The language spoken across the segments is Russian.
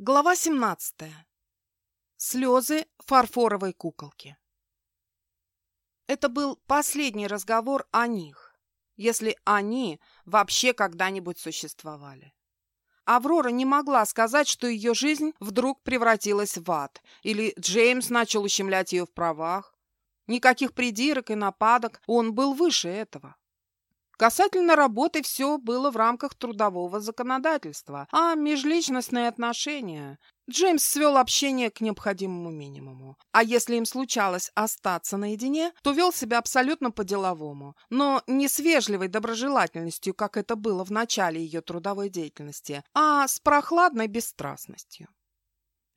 Глава 17. Слезы фарфоровой куколки. Это был последний разговор о них, если они вообще когда-нибудь существовали. Аврора не могла сказать, что ее жизнь вдруг превратилась в ад, или Джеймс начал ущемлять ее в правах. Никаких придирок и нападок, он был выше этого. Касательно работы все было в рамках трудового законодательства, а межличностные отношения... Джеймс свел общение к необходимому минимуму. А если им случалось остаться наедине, то вел себя абсолютно по-деловому, но не с вежливой доброжелательностью, как это было в начале ее трудовой деятельности, а с прохладной бесстрастностью.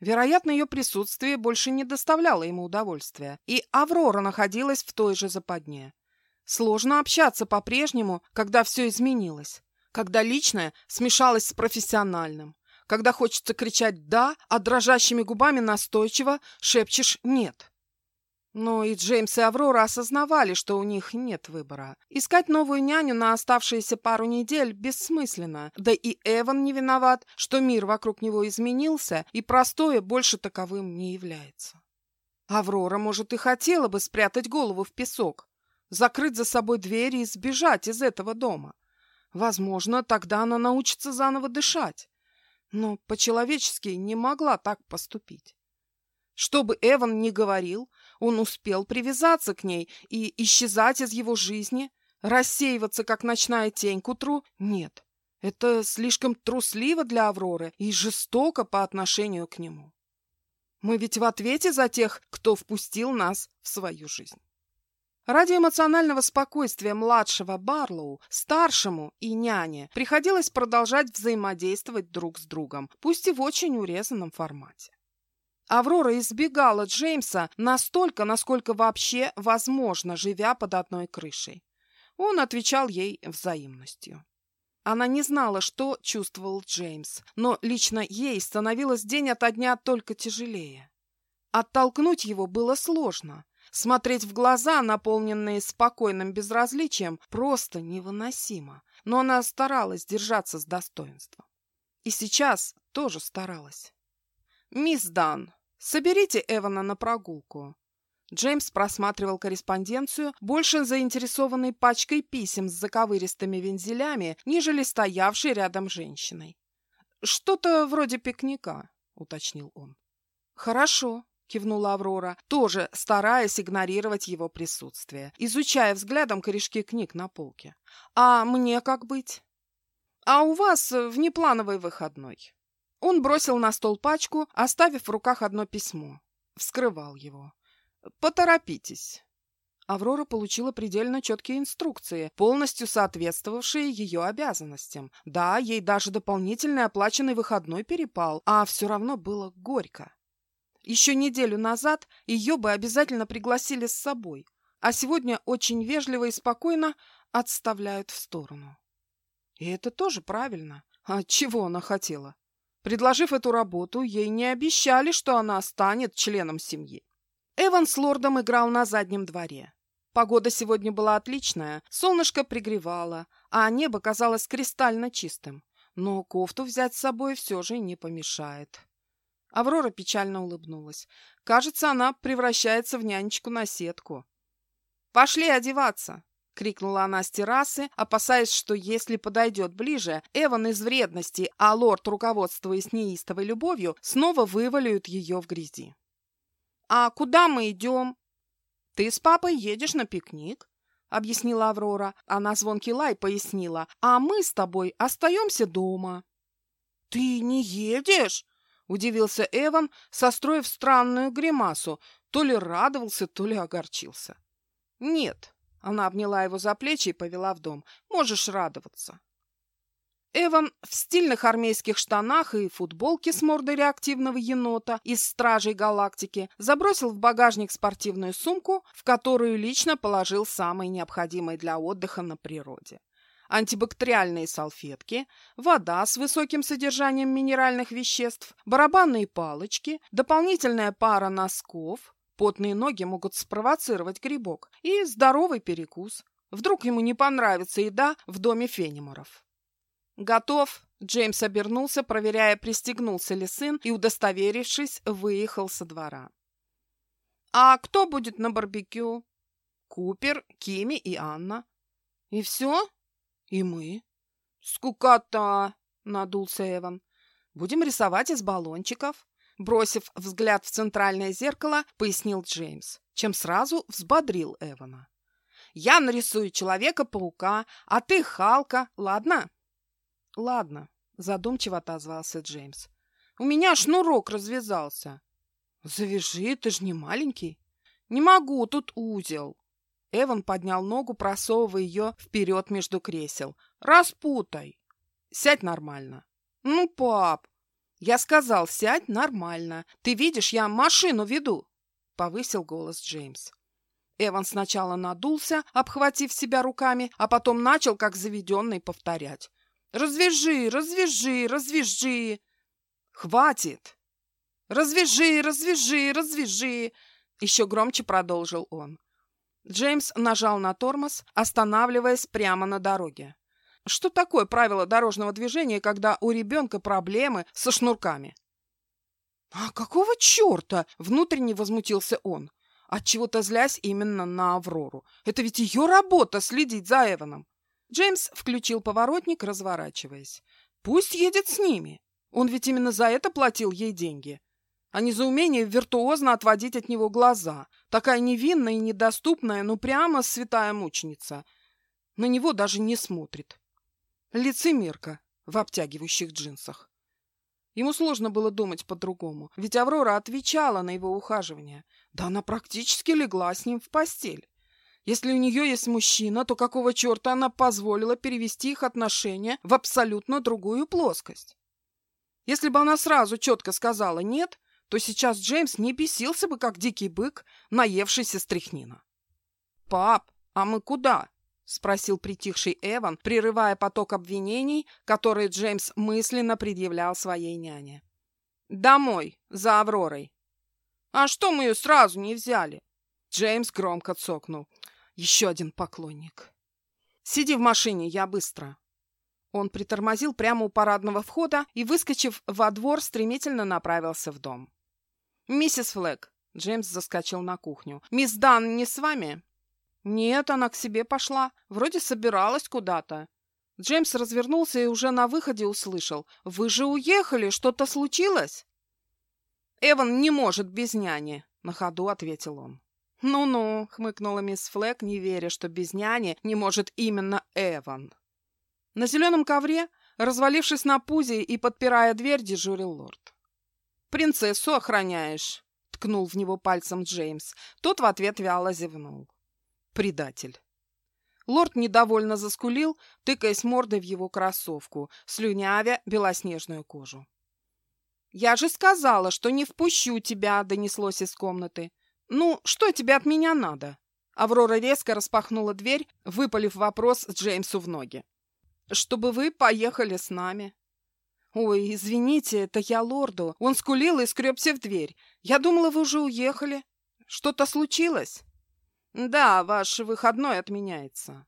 Вероятно, ее присутствие больше не доставляло ему удовольствия, и Аврора находилась в той же западне. Сложно общаться по-прежнему, когда все изменилось, когда личное смешалось с профессиональным, когда хочется кричать «да», а дрожащими губами настойчиво шепчешь «нет». Но и Джеймс и Аврора осознавали, что у них нет выбора. Искать новую няню на оставшиеся пару недель бессмысленно. Да и Эван не виноват, что мир вокруг него изменился, и простое больше таковым не является. Аврора, может, и хотела бы спрятать голову в песок, закрыть за собой двери и сбежать из этого дома. Возможно, тогда она научится заново дышать. Но по-человечески не могла так поступить. Что бы Эван ни говорил, он успел привязаться к ней и исчезать из его жизни, рассеиваться, как ночная тень к утру, нет. Это слишком трусливо для Авроры и жестоко по отношению к нему. Мы ведь в ответе за тех, кто впустил нас в свою жизнь. Ради эмоционального спокойствия младшего Барлоу, старшему и няне приходилось продолжать взаимодействовать друг с другом, пусть и в очень урезанном формате. Аврора избегала Джеймса настолько, насколько вообще возможно, живя под одной крышей. Он отвечал ей взаимностью. Она не знала, что чувствовал Джеймс, но лично ей становилось день ото дня только тяжелее. Оттолкнуть его было сложно, Смотреть в глаза, наполненные спокойным безразличием, просто невыносимо. Но она старалась держаться с достоинством. И сейчас тоже старалась. «Мисс Дан, соберите Эвана на прогулку». Джеймс просматривал корреспонденцию, больше заинтересованной пачкой писем с заковыристыми вензелями, нежели стоявшей рядом женщиной. «Что-то вроде пикника», — уточнил он. «Хорошо», кивнула Аврора, тоже стараясь игнорировать его присутствие, изучая взглядом корешки книг на полке. «А мне как быть?» «А у вас внеплановый выходной». Он бросил на стол пачку, оставив в руках одно письмо. Вскрывал его. «Поторопитесь». Аврора получила предельно четкие инструкции, полностью соответствовавшие ее обязанностям. Да, ей даже дополнительный оплаченный выходной перепал, а все равно было горько. Еще неделю назад ее бы обязательно пригласили с собой, а сегодня очень вежливо и спокойно отставляют в сторону. И это тоже правильно. А чего она хотела? Предложив эту работу, ей не обещали, что она станет членом семьи. Эван с лордом играл на заднем дворе. Погода сегодня была отличная, солнышко пригревало, а небо казалось кристально чистым. Но кофту взять с собой все же не помешает. Аврора печально улыбнулась. Кажется, она превращается в нянечку на сетку. «Пошли одеваться!» — крикнула она с террасы, опасаясь, что если подойдет ближе, Эван из вредности, а лорд, руководствуясь неистовой любовью, снова вывалят ее в грязи. «А куда мы идем?» «Ты с папой едешь на пикник», — объяснила Аврора. Она звонкий лай пояснила. «А мы с тобой остаемся дома». «Ты не едешь?» Удивился Эван, состроив странную гримасу. То ли радовался, то ли огорчился. «Нет», — она обняла его за плечи и повела в дом, — «можешь радоваться». Эван в стильных армейских штанах и футболке с мордой реактивного енота из Стражей Галактики забросил в багажник спортивную сумку, в которую лично положил самые необходимые для отдыха на природе антибактериальные салфетки, вода с высоким содержанием минеральных веществ, барабанные палочки, дополнительная пара носков, потные ноги могут спровоцировать грибок, и здоровый перекус. Вдруг ему не понравится еда в доме Фениморов. «Готов?» Джеймс обернулся, проверяя, пристегнулся ли сын, и, удостоверившись, выехал со двора. «А кто будет на барбекю?» «Купер, Кими и Анна». «И все?» «И мы». «Скукота!» — надулся Эван. «Будем рисовать из баллончиков». Бросив взгляд в центральное зеркало, пояснил Джеймс, чем сразу взбодрил Эвана. «Я нарисую Человека-паука, а ты Халка, ладно?» «Ладно», — задумчиво отозвался Джеймс. «У меня шнурок развязался». «Завяжи, ты ж не маленький». «Не могу, тут узел». Эван поднял ногу, просовывая ее вперед между кресел. «Распутай». «Сядь нормально». «Ну, пап». «Я сказал, сядь нормально. Ты видишь, я машину веду», — повысил голос Джеймс. Эван сначала надулся, обхватив себя руками, а потом начал, как заведенный, повторять. Развяжи, развяжи, развяжи. Хватит. Развяжи, развяжи, развяжи. Еще громче продолжил он. Джеймс нажал на тормоз, останавливаясь прямо на дороге. Что такое правило дорожного движения, когда у ребенка проблемы со шнурками? «А какого черта?» — внутренне возмутился он, отчего-то злясь именно на Аврору. «Это ведь ее работа следить за Эваном. Джеймс включил поворотник, разворачиваясь. «Пусть едет с ними. Он ведь именно за это платил ей деньги. А не за умение виртуозно отводить от него глаза. Такая невинная и недоступная, ну прямо святая мученица. На него даже не смотрит. Лицемерка в обтягивающих джинсах. Ему сложно было думать по-другому, ведь Аврора отвечала на его ухаживание. Да она практически легла с ним в постель. Если у нее есть мужчина, то какого черта она позволила перевести их отношения в абсолютно другую плоскость? Если бы она сразу четко сказала «нет», то сейчас Джеймс не бесился бы, как дикий бык, наевшийся стряхнина. «Пап, а мы куда?» — спросил притихший Эван, прерывая поток обвинений, которые Джеймс мысленно предъявлял своей няне. «Домой, за Авророй». «А что мы ее сразу не взяли?» Джеймс громко цокнул. Еще один поклонник. «Сиди в машине, я быстро». Он притормозил прямо у парадного входа и, выскочив во двор, стремительно направился в дом. «Миссис Флэг», — Джеймс заскочил на кухню, — «мисс Дан не с вами?» «Нет, она к себе пошла. Вроде собиралась куда-то». Джеймс развернулся и уже на выходе услышал. «Вы же уехали, что-то случилось?» «Эван не может без няни», — на ходу ответил он. «Ну-ну», — хмыкнула мисс Флэк, не веря, что без няни не может именно Эван. На зеленом ковре, развалившись на пузе и подпирая дверь, дежурил лорд. «Принцессу охраняешь», — ткнул в него пальцем Джеймс. Тот в ответ вяло зевнул. «Предатель». Лорд недовольно заскулил, тыкаясь мордой в его кроссовку, слюнявя белоснежную кожу. «Я же сказала, что не впущу тебя», — донеслось из комнаты. «Ну, что тебе от меня надо?» Аврора резко распахнула дверь, выпалив вопрос Джеймсу в ноги. «Чтобы вы поехали с нами». «Ой, извините, это я лорду. Он скулил и скребся в дверь. Я думала, вы уже уехали. Что-то случилось?» «Да, ваш выходной отменяется».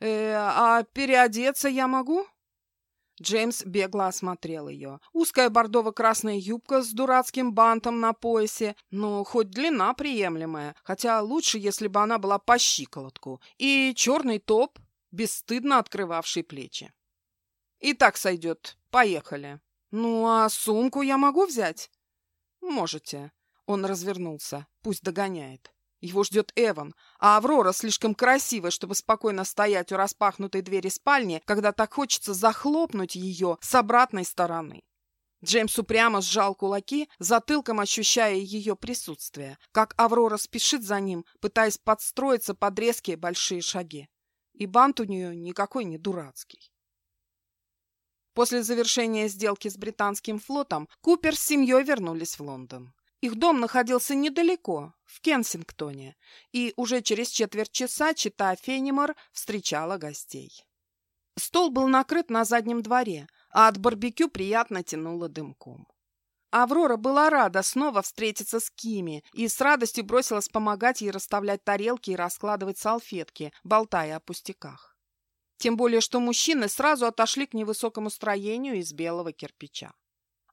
«Э, а переодеться я могу?» Джеймс бегло осмотрел ее. Узкая бордово-красная юбка с дурацким бантом на поясе, ну, хоть длина приемлемая, хотя лучше, если бы она была по щиколотку, и черный топ, бесстыдно открывавший плечи. «И так сойдет. Поехали». «Ну, а сумку я могу взять?» «Можете». Он развернулся. Пусть догоняет. Его ждет Эван, а Аврора слишком красивая, чтобы спокойно стоять у распахнутой двери спальни, когда так хочется захлопнуть ее с обратной стороны. Джеймс упрямо сжал кулаки, затылком ощущая ее присутствие, как Аврора спешит за ним, пытаясь подстроиться под резкие большие шаги. И бант у нее никакой не дурацкий. После завершения сделки с британским флотом Купер с семьей вернулись в Лондон. Их дом находился недалеко, в Кенсингтоне, и уже через четверть часа чита Фенимор встречала гостей. Стол был накрыт на заднем дворе, а от барбекю приятно тянуло дымком. Аврора была рада снова встретиться с Кими и с радостью бросилась помогать ей расставлять тарелки и раскладывать салфетки, болтая о пустяках. Тем более, что мужчины сразу отошли к невысокому строению из белого кирпича.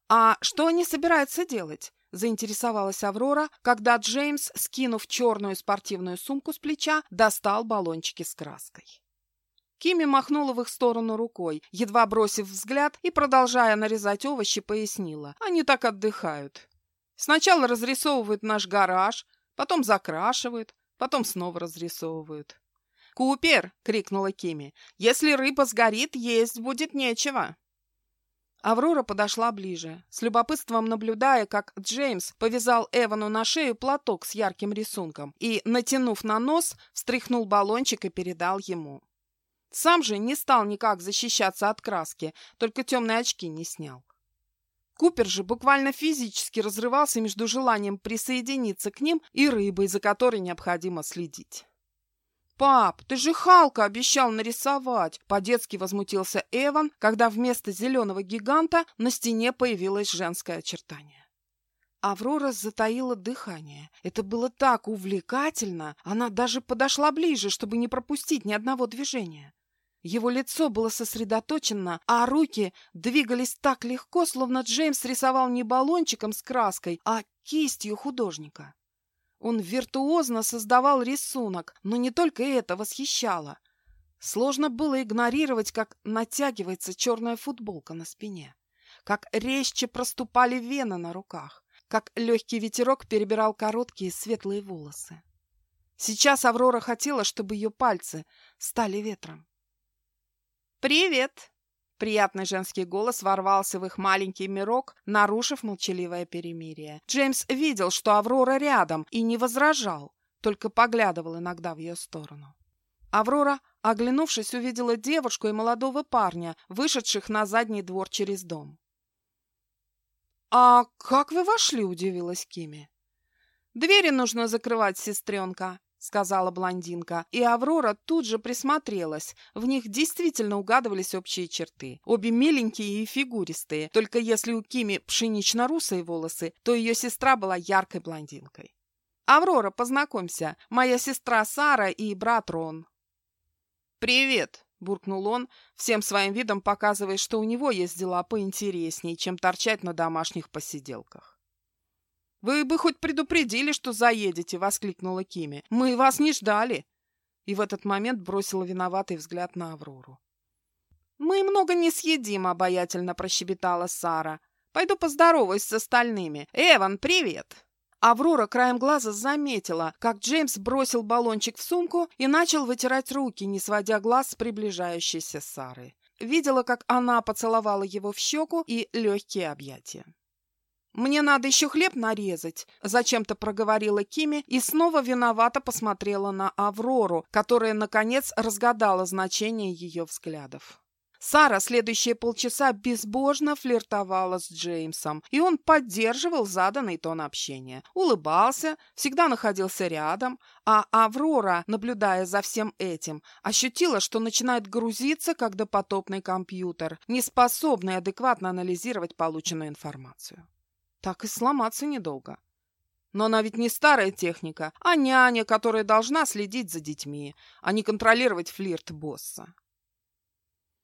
«А что они собираются делать?» – заинтересовалась Аврора, когда Джеймс, скинув черную спортивную сумку с плеча, достал баллончики с краской. Кими махнула в их сторону рукой, едва бросив взгляд и, продолжая нарезать овощи, пояснила. Они так отдыхают. Сначала разрисовывают наш гараж, потом закрашивают, потом снова разрисовывают. «Купер!» — крикнула Кими. «Если рыба сгорит, есть будет нечего!» Аврора подошла ближе, с любопытством наблюдая, как Джеймс повязал Эвану на шею платок с ярким рисунком и, натянув на нос, встряхнул баллончик и передал ему. Сам же не стал никак защищаться от краски, только темные очки не снял. Купер же буквально физически разрывался между желанием присоединиться к ним и рыбой, за которой необходимо следить. «Пап, ты же Халка обещал нарисовать!» По-детски возмутился Эван, когда вместо зеленого гиганта на стене появилось женское очертание. Аврора затаила дыхание. Это было так увлекательно, она даже подошла ближе, чтобы не пропустить ни одного движения. Его лицо было сосредоточено, а руки двигались так легко, словно Джеймс рисовал не баллончиком с краской, а кистью художника. Он виртуозно создавал рисунок, но не только это восхищало. Сложно было игнорировать, как натягивается черная футболка на спине, как резче проступали вены на руках, как легкий ветерок перебирал короткие светлые волосы. Сейчас Аврора хотела, чтобы ее пальцы стали ветром. «Привет!» Приятный женский голос ворвался в их маленький мирок, нарушив молчаливое перемирие. Джеймс видел, что Аврора рядом, и не возражал, только поглядывал иногда в ее сторону. Аврора, оглянувшись, увидела девушку и молодого парня, вышедших на задний двор через дом. «А как вы вошли?» – удивилась Кими. «Двери нужно закрывать, сестренка», — сказала блондинка, и Аврора тут же присмотрелась. В них действительно угадывались общие черты. Обе миленькие и фигуристые, только если у Кими пшенично-русые волосы, то ее сестра была яркой блондинкой. «Аврора, познакомься, моя сестра Сара и брат Рон». «Привет!» — буркнул он, всем своим видом показывая, что у него есть дела поинтереснее, чем торчать на домашних посиделках. «Вы бы хоть предупредили, что заедете!» — воскликнула Кими. «Мы вас не ждали!» И в этот момент бросила виноватый взгляд на Аврору. «Мы много не съедим», — обаятельно прощебетала Сара. «Пойду поздороваюсь с остальными. Эван, привет!» Аврора краем глаза заметила, как Джеймс бросил баллончик в сумку и начал вытирать руки, не сводя глаз с приближающейся Сары. Видела, как она поцеловала его в щеку и легкие объятия. «Мне надо еще хлеб нарезать», – зачем-то проговорила Кими и снова виновато посмотрела на Аврору, которая, наконец, разгадала значение ее взглядов. Сара следующие полчаса безбожно флиртовала с Джеймсом, и он поддерживал заданный тон общения. Улыбался, всегда находился рядом, а Аврора, наблюдая за всем этим, ощутила, что начинает грузиться, как допотопный компьютер, не способный адекватно анализировать полученную информацию. Так и сломаться недолго. Но она ведь не старая техника, а няня, которая должна следить за детьми, а не контролировать флирт босса.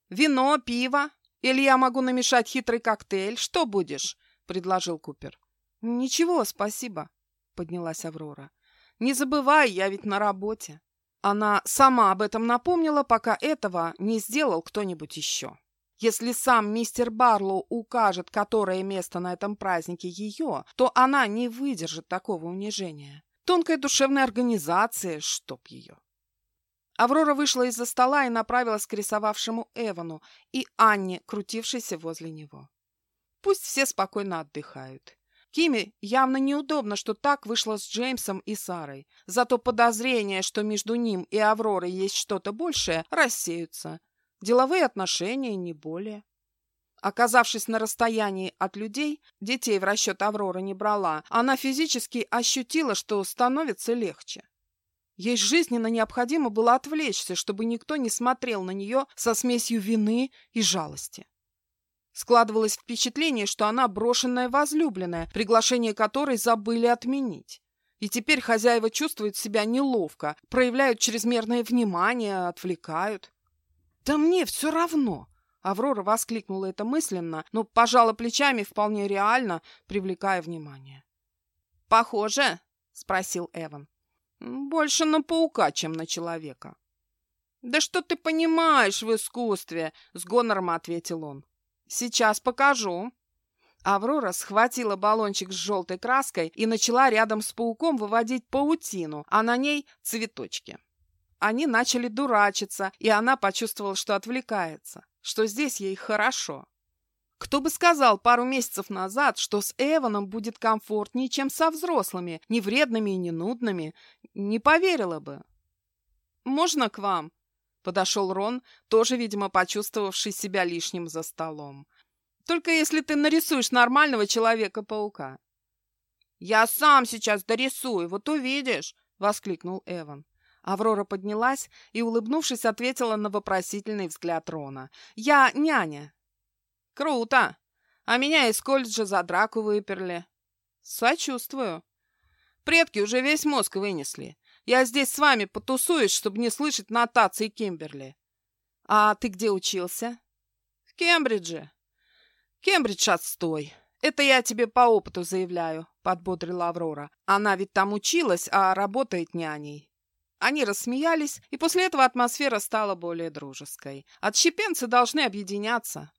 «Вино, пиво? Или я могу намешать хитрый коктейль? Что будешь?» — предложил Купер. «Ничего, спасибо», — поднялась Аврора. «Не забывай, я ведь на работе». Она сама об этом напомнила, пока этого не сделал кто-нибудь еще. Если сам мистер Барлоу укажет, которое место на этом празднике ее, то она не выдержит такого унижения. Тонкая душевная организация, чтоб ее. Аврора вышла из-за стола и направилась к рисовавшему Эвану и Анне, крутившейся возле него. Пусть все спокойно отдыхают. Кими явно неудобно, что так вышло с Джеймсом и Сарой. Зато подозрение, что между ним и Авророй есть что-то большее, рассеются. Деловые отношения, не более. Оказавшись на расстоянии от людей, детей в расчет Аврора не брала, она физически ощутила, что становится легче. Ей жизненно необходимо было отвлечься, чтобы никто не смотрел на нее со смесью вины и жалости. Складывалось впечатление, что она брошенная возлюбленная, приглашение которой забыли отменить. И теперь хозяева чувствуют себя неловко, проявляют чрезмерное внимание, отвлекают. «Да мне все равно!» Аврора воскликнула это мысленно, но пожала плечами вполне реально, привлекая внимание. «Похоже?» — спросил Эван. «Больше на паука, чем на человека». «Да что ты понимаешь в искусстве?» — с гонором ответил он. «Сейчас покажу». Аврора схватила баллончик с желтой краской и начала рядом с пауком выводить паутину, а на ней цветочки. Они начали дурачиться, и она почувствовала, что отвлекается, что здесь ей хорошо. Кто бы сказал пару месяцев назад, что с Эваном будет комфортнее, чем со взрослыми, не вредными и не нудными, не поверила бы. «Можно к вам?» Подошел Рон, тоже, видимо, почувствовавший себя лишним за столом. «Только если ты нарисуешь нормального Человека-паука». «Я сам сейчас дорисую, вот увидишь!» — воскликнул Эван. Аврора поднялась и, улыбнувшись, ответила на вопросительный взгляд Рона. «Я няня». «Круто! А меня из колледжа за драку выперли». «Сочувствую». «Предки уже весь мозг вынесли. Я здесь с вами потусуюсь, чтобы не слышать нотации Кимберли. А ты где учился? В Кембридже. Кембридж отстой. Это я тебе по опыту заявляю, подбодрила Аврора. Она ведь там училась, а работает няней. Они рассмеялись, и после этого атмосфера стала более дружеской. Отщепенцы должны объединяться.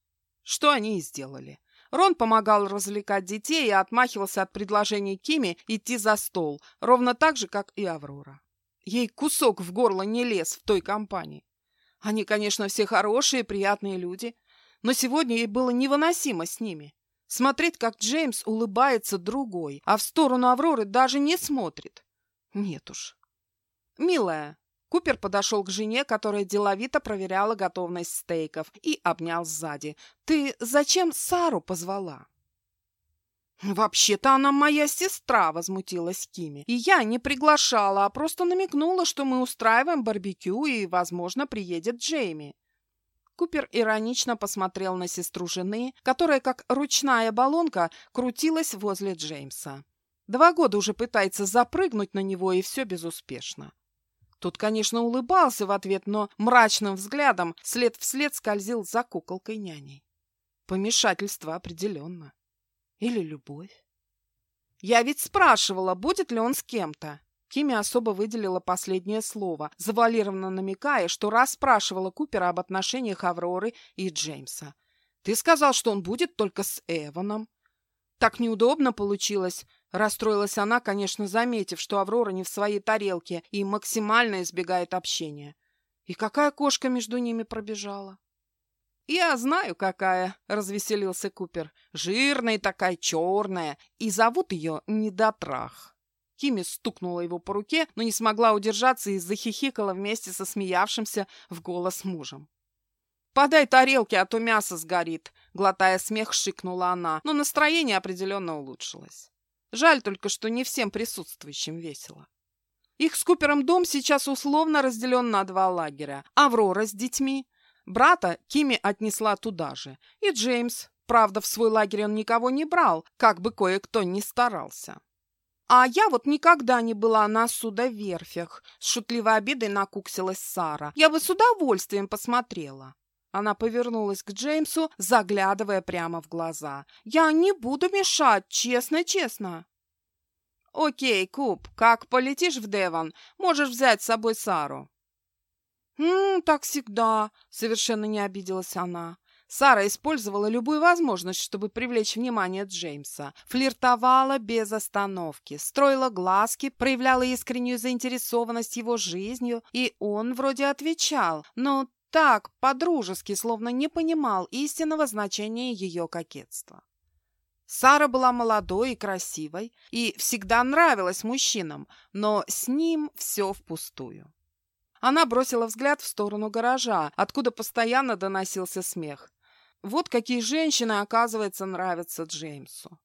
Что они и сделали. Рон помогал развлекать детей и отмахивался от предложений Кими идти за стол, ровно так же, как и Аврора. Ей кусок в горло не лез в той компании. Они, конечно, все хорошие, приятные люди, но сегодня ей было невыносимо с ними. Смотреть, как Джеймс улыбается другой, а в сторону Авроры даже не смотрит. Нет уж. «Милая», Купер подошел к жене, которая деловито проверяла готовность стейков, и обнял сзади. «Ты зачем Сару позвала?» «Вообще-то она моя сестра», — возмутилась Кими. «И я не приглашала, а просто намекнула, что мы устраиваем барбекю и, возможно, приедет Джейми». Купер иронично посмотрел на сестру жены, которая, как ручная баллонка, крутилась возле Джеймса. Два года уже пытается запрыгнуть на него, и все безуспешно. Тот, конечно, улыбался в ответ, но мрачным взглядом след вслед скользил за куколкой няней. Помешательство определенно. Или любовь. Я ведь спрашивала, будет ли он с кем-то. Кими особо выделила последнее слово, завуалированно намекая, что раз спрашивала Купера об отношениях Авроры и Джеймса. Ты сказал, что он будет только с Эваном. Так неудобно получилось. Расстроилась она, конечно, заметив, что Аврора не в своей тарелке и максимально избегает общения. И какая кошка между ними пробежала? «Я знаю, какая», — развеселился Купер. «Жирная такая, черная, и зовут ее Недотрах». Кими стукнула его по руке, но не смогла удержаться и захихикала вместе со смеявшимся в голос мужем. «Подай тарелки, а то мясо сгорит», — глотая смех, шикнула она, но настроение определенно улучшилось. Жаль только, что не всем присутствующим весело. Их с Купером дом сейчас условно разделен на два лагеря. Аврора с детьми, Брата Кими отнесла туда же. И Джеймс. Правда, в свой лагерь он никого не брал, как бы кое-кто ни старался. «А я вот никогда не была на судоверфях», — с шутливой обидой накуксилась Сара. «Я бы с удовольствием посмотрела». Она повернулась к Джеймсу, заглядывая прямо в глаза. «Я не буду мешать, честно-честно». «Окей, Куб, как полетишь в Девон, можешь взять с собой Сару». «М, так всегда», — совершенно не обиделась она. Сара использовала любую возможность, чтобы привлечь внимание Джеймса. Флиртовала без остановки, строила глазки, проявляла искреннюю заинтересованность его жизнью, и он вроде отвечал, но так, по-дружески, словно не понимал истинного значения ее кокетства. Сара была молодой и красивой и всегда нравилась мужчинам, но с ним все впустую. Она бросила взгляд в сторону гаража, откуда постоянно доносился смех. Вот какие женщины, оказывается, нравятся Джеймсу.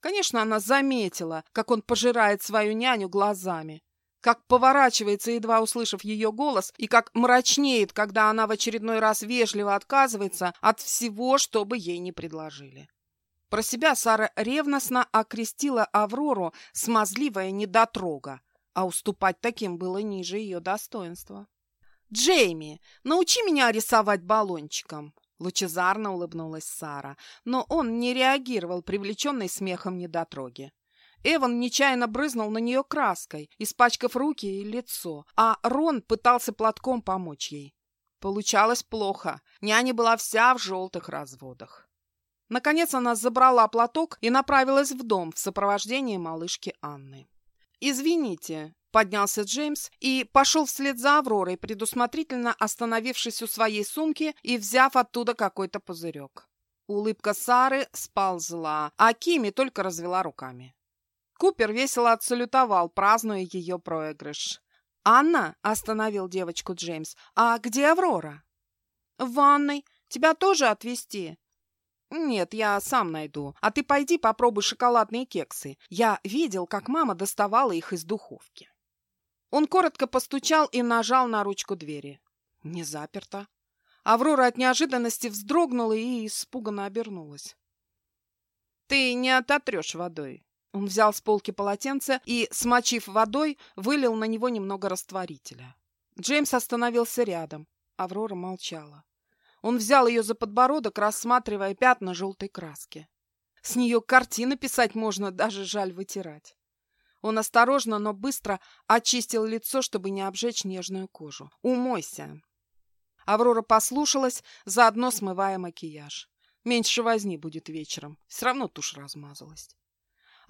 Конечно, она заметила, как он пожирает свою няню глазами, как поворачивается, едва услышав ее голос, и как мрачнеет, когда она в очередной раз вежливо отказывается от всего, что бы ей не предложили. Про себя Сара ревностно окрестила Аврору смазливая недотрога, а уступать таким было ниже ее достоинства. Джейми, научи меня рисовать баллончиком!» Лучезарно улыбнулась Сара, но он не реагировал, привлеченный смехом недотроги. Эван нечаянно брызнул на нее краской, испачкав руки и лицо, а Рон пытался платком помочь ей. Получалось плохо. Няня была вся в желтых разводах. Наконец она забрала платок и направилась в дом в сопровождении малышки Анны. «Извините», — поднялся Джеймс и пошел вслед за Авророй, предусмотрительно остановившись у своей сумки и взяв оттуда какой-то пузырек. Улыбка Сары сползла, а Кими только развела руками. Купер весело отсалютовал, празднуя ее проигрыш. «Анна?» — остановил девочку Джеймс. «А где Аврора?» «В ванной. Тебя тоже отвезти?» «Нет, я сам найду. А ты пойди попробуй шоколадные кексы. Я видел, как мама доставала их из духовки». Он коротко постучал и нажал на ручку двери. Не заперто. Аврора от неожиданности вздрогнула и испуганно обернулась. «Ты не ототрешь водой?» Он взял с полки полотенце и, смочив водой, вылил на него немного растворителя. Джеймс остановился рядом. Аврора молчала. Он взял ее за подбородок, рассматривая пятна желтой краски. С нее картины писать можно, даже жаль вытирать. Он осторожно, но быстро очистил лицо, чтобы не обжечь нежную кожу. «Умойся!» Аврора послушалась, заодно смывая макияж. Меньше возни будет вечером. Все равно тушь размазалась.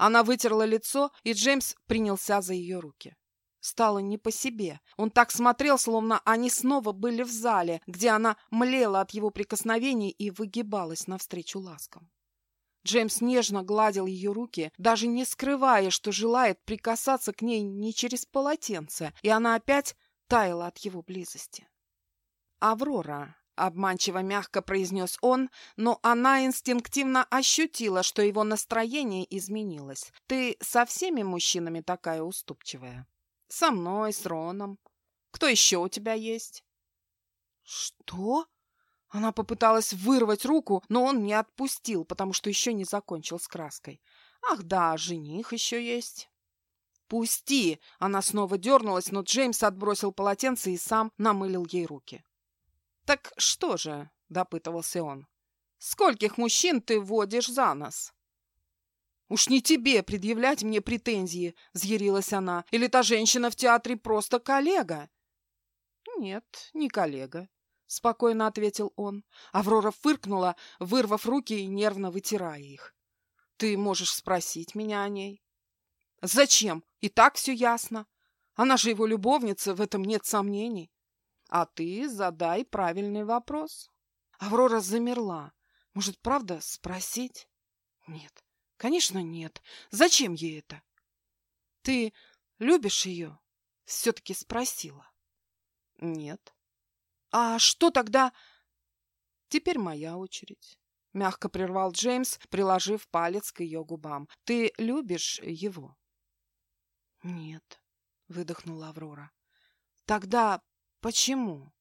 Она вытерла лицо, и Джеймс принялся за ее руки. Стало не по себе. Он так смотрел, словно они снова были в зале, где она млела от его прикосновений и выгибалась навстречу ласкам. Джеймс нежно гладил ее руки, даже не скрывая, что желает прикасаться к ней не через полотенце, и она опять таяла от его близости. «Аврора», Обманчиво мягко произнес он, но она инстинктивно ощутила, что его настроение изменилось. Ты со всеми мужчинами такая уступчивая. Со мной, с Роном. Кто еще у тебя есть? Что? Она попыталась вырвать руку, но он не отпустил, потому что еще не закончил с краской. Ах да, жених еще есть. «Пусти!» Она снова дернулась, но Джеймс отбросил полотенце и сам намылил ей руки. «Так что же?» — допытывался он. «Скольких мужчин ты водишь за нос?» «Уж не тебе предъявлять мне претензии», — взъярилась она. «Или та женщина в театре просто коллега?» «Нет, не коллега», — спокойно ответил он. Аврора фыркнула, вырвав руки и нервно вытирая их. «Ты можешь спросить меня о ней?» «Зачем? И так все ясно. Она же его любовница, в этом нет сомнений. А ты задай правильный вопрос. Аврора замерла. Может, правда спросить? Нет, конечно, нет. Зачем ей это? Ты любишь ее? Все-таки спросила. Нет. А что тогда? Теперь моя очередь. Мягко прервал Джеймс, приложив палец к ее губам. Ты любишь его? Нет, выдохнула Аврора. Тогда Почему?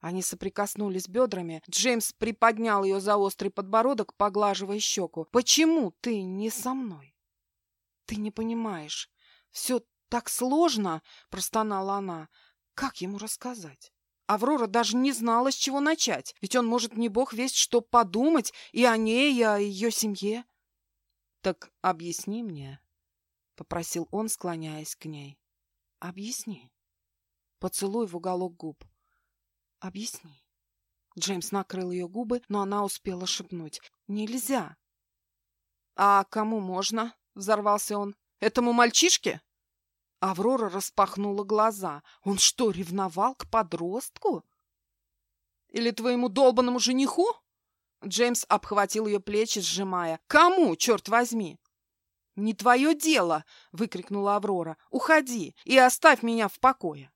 Они соприкоснулись бедрами. Джеймс приподнял ее за острый подбородок, поглаживая щеку. «Почему ты не со мной?» «Ты не понимаешь. Все так сложно!» – простонала она. «Как ему рассказать?» Аврора даже не знала, с чего начать. Ведь он может не бог весть, что подумать и о ней, и о ее семье. «Так объясни мне», — попросил он, склоняясь к ней. «Объясни». Поцелуй в уголок губ. «Объясни». Джеймс накрыл ее губы, но она успела шепнуть. «Нельзя». «А кому можно?» — взорвался он. «Этому мальчишке?» Аврора распахнула глаза. «Он что, ревновал к подростку?» «Или твоему долбанному жениху?» Джеймс обхватил ее плечи, сжимая. «Кому, черт возьми?» «Не твое дело!» — выкрикнула Аврора. «Уходи и оставь меня в покое!»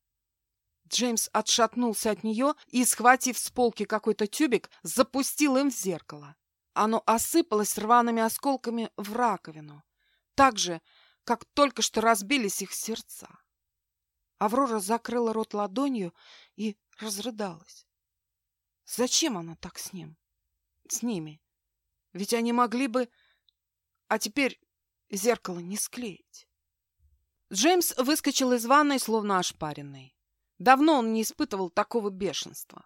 Джеймс отшатнулся от нее и, схватив с полки какой-то тюбик, запустил им в зеркало. Оно осыпалось рваными осколками в раковину, так же, как только что разбились их сердца. Аврора закрыла рот ладонью и разрыдалась. Зачем она так с ним? С ними? Ведь они могли бы... А теперь зеркало не склеить. Джеймс выскочил из ванной, словно ошпаренный. Давно он не испытывал такого бешенства.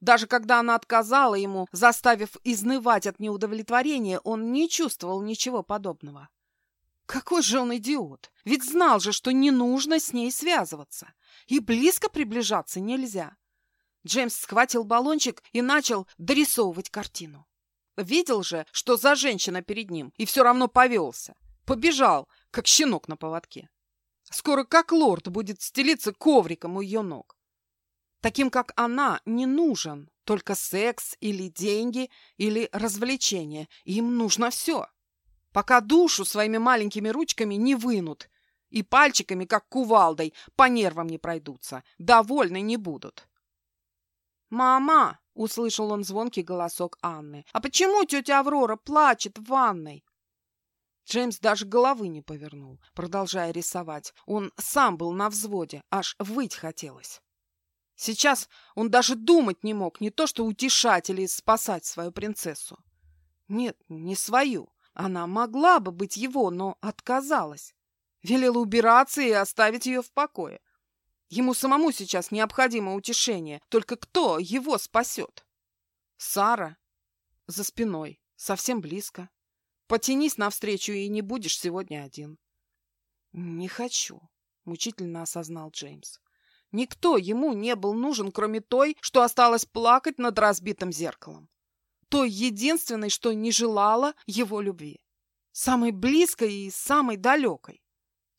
Даже когда она отказала ему, заставив изнывать от неудовлетворения, он не чувствовал ничего подобного. Какой же он идиот! Ведь знал же, что не нужно с ней связываться. И близко приближаться нельзя. Джеймс схватил баллончик и начал дорисовывать картину. Видел же, что за женщина перед ним, и все равно повелся. Побежал, как щенок на поводке. Скоро как лорд будет стелиться ковриком у ее ног. Таким, как она, не нужен только секс или деньги или развлечения. Им нужно все. Пока душу своими маленькими ручками не вынут и пальчиками, как кувалдой, по нервам не пройдутся, довольны не будут. «Мама!» — услышал он звонкий голосок Анны. «А почему тетя Аврора плачет в ванной?» Джеймс даже головы не повернул, продолжая рисовать. Он сам был на взводе, аж выть хотелось. Сейчас он даже думать не мог, не то что утешать или спасать свою принцессу. Нет, не свою. Она могла бы быть его, но отказалась. Велела убираться и оставить ее в покое. Ему самому сейчас необходимо утешение. Только кто его спасет? Сара. За спиной. Совсем близко. Потянись навстречу, и не будешь сегодня один. Не хочу, мучительно осознал Джеймс. Никто ему не был нужен, кроме той, что осталось плакать над разбитым зеркалом. Той единственной, что не желала его любви. Самой близкой и самой далекой.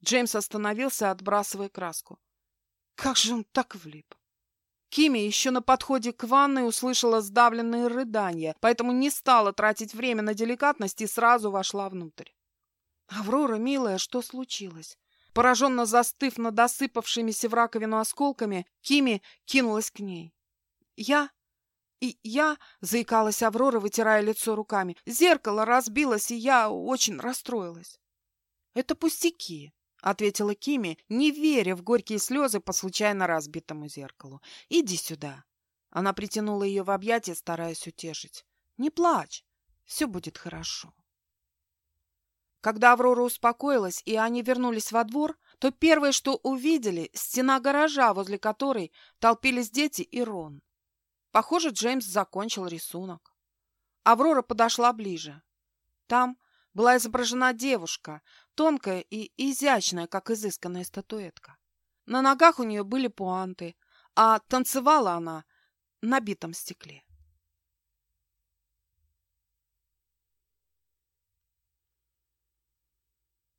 Джеймс остановился, отбрасывая краску. Как же он так влип? Кими еще на подходе к ванной услышала сдавленные рыдания, поэтому не стала тратить время на деликатность и сразу вошла внутрь. «Аврора, милая, что случилось?» Пораженно застыв над осыпавшимися в раковину осколками, Кими кинулась к ней. «Я? И я?» — заикалась Аврора, вытирая лицо руками. «Зеркало разбилось, и я очень расстроилась». «Это пустяки», ответила Кими, не веря в горькие слезы по случайно разбитому зеркалу. «Иди сюда». Она притянула ее в объятия, стараясь утешить. «Не плачь, все будет хорошо». Когда Аврора успокоилась, и они вернулись во двор, то первое, что увидели, стена гаража, возле которой толпились дети и Рон. Похоже, Джеймс закончил рисунок. Аврора подошла ближе. Там была изображена девушка, тонкая и изящная, как изысканная статуэтка. На ногах у нее были пуанты, а танцевала она на битом стекле.